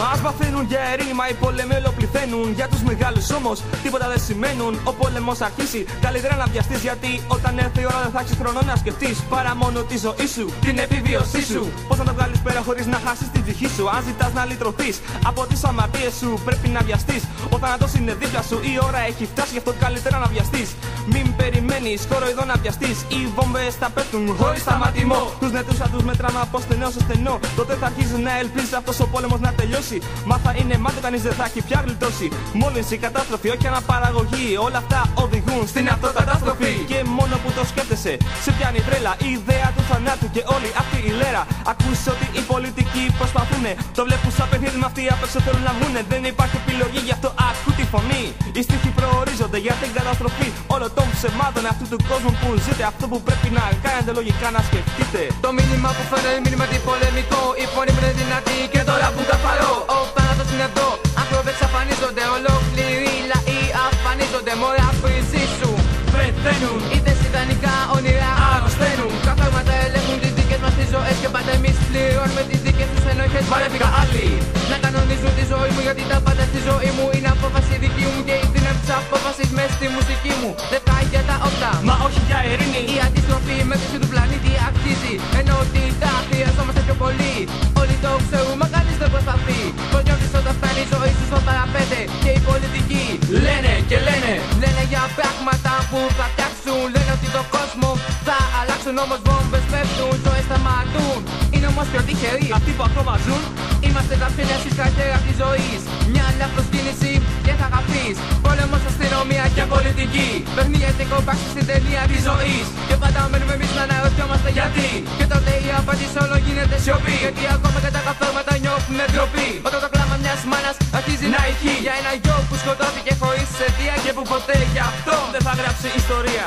Μας παθαίνουν για ειρήνη, μα οι πόλεμοι ολοπληθαίνουν. Για τους μεγάλους όμως τίποτα δεν σημαίνουν. Ο πόλεμος αρχίσει, καλύτερα να βιαστείς. Γιατί όταν έρθει η ώρα δεν θα έχεις χρόνο να σκεφτείς. Παρά μόνο τη ζωή σου, την επιβίωσή σου. Πώς να το βγάλεις πέρα χωρίς να χάσεις την ψυχή σου; Αν ζητάς να λυτρωθείς από τις αμαρτίες σου, πρέπει να βιαστείς. Ο θάνατος είναι δίπλα σου, η ώρα έχει φτάσει, γι' αυτό καλύτερα να βιαστείς. Μην περιμένεις, χώρο εδώ να βιαστείς. Οι βόμβες θα πέφτουν χωρίς σταματημό. Τους νετούς θα τους μετράμε από στενό σε στενό. Τότε θα αρχίζει να ελπίζεις αυτός ο πόλεμος να τελειώσει. Μα θα είναι μάτιο, κανεί δεν θα έχει πια γλιτώσει. Μόλυνση, κατάστροφη, όχι αναπαραγωγή. Όλα αυτά οδηγούν στην αυτοκατάστροφη. Και μόνο που το σκέφτεσαι, σε πιάνει τρέλα. Η ιδέα του θανάτου και όλη αυτή η λέρα. Ακούς ότι οι πολιτικοί προσπαθούνε. Το βλέπουν σαν παιχνίδι με αυτοί απ' έξω θέλουν να βγούνε. Δεν υπάρχει επιλογή, γι' αυτό ακού τη φωνή. Οι στίχοι προορίζονται για την καταστροφή όλων των ψεμάτων αυτού του κόσμου που ζείτε. Αυτό που πρέπει να κάνετε λογικά να σκεφτείτε. Το μήνυμα που φέρνω είναι μήνυμα πολεμικό. Η φωνή μου είναι δυνατή και τώρα που τα Πεθαίνουν, Είδες ιδανικά όνειρα αρρωσταίνουν. Τα πράγματα ελέγχουν τις δικές μας τις ζωές Και πάντα εμείς πληρώνουμε τις δικές τους ενόχες Βαρέθηκα άλλοι. Να κανονίζουν τη ζωή μου γιατί τα πάντα στη ζωή μου είναι απόφαση δική μου Και η δύναμη της απόφασης μες στη μουσική μου Δεν θα για τα όπτα Μα όχι για για πράγματα που θα φτιάξουν. Λένε ότι το κόσμο θα αλλάξουν Όμως βόμβες πέφτουν, ζωές σταματούν. Είναι όμως πιο τυχεροί Αυτοί που ακόμα ζουν, Είμαστε τα φίλια στις καρδιέρα της ζωής. Μια λάθος κίνηση και θα χαθείς Πόλεμος, αστυνομία και πολιτική. Παιχνίδια μπάξη στην ταινία της ζωής. Και πάντα μένουμε εμείς να αναρωτιόμαστε γιατί. Και τότε η απάντηση όλο γίνεται σιωπή Γιατί ακόμα μάνας αρχίζει να ηχεί Για ένα γιο που σκοτώθηκε χωρίς αιτία και που ποτέ γι' αυτό δεν θα γράψει ιστορία.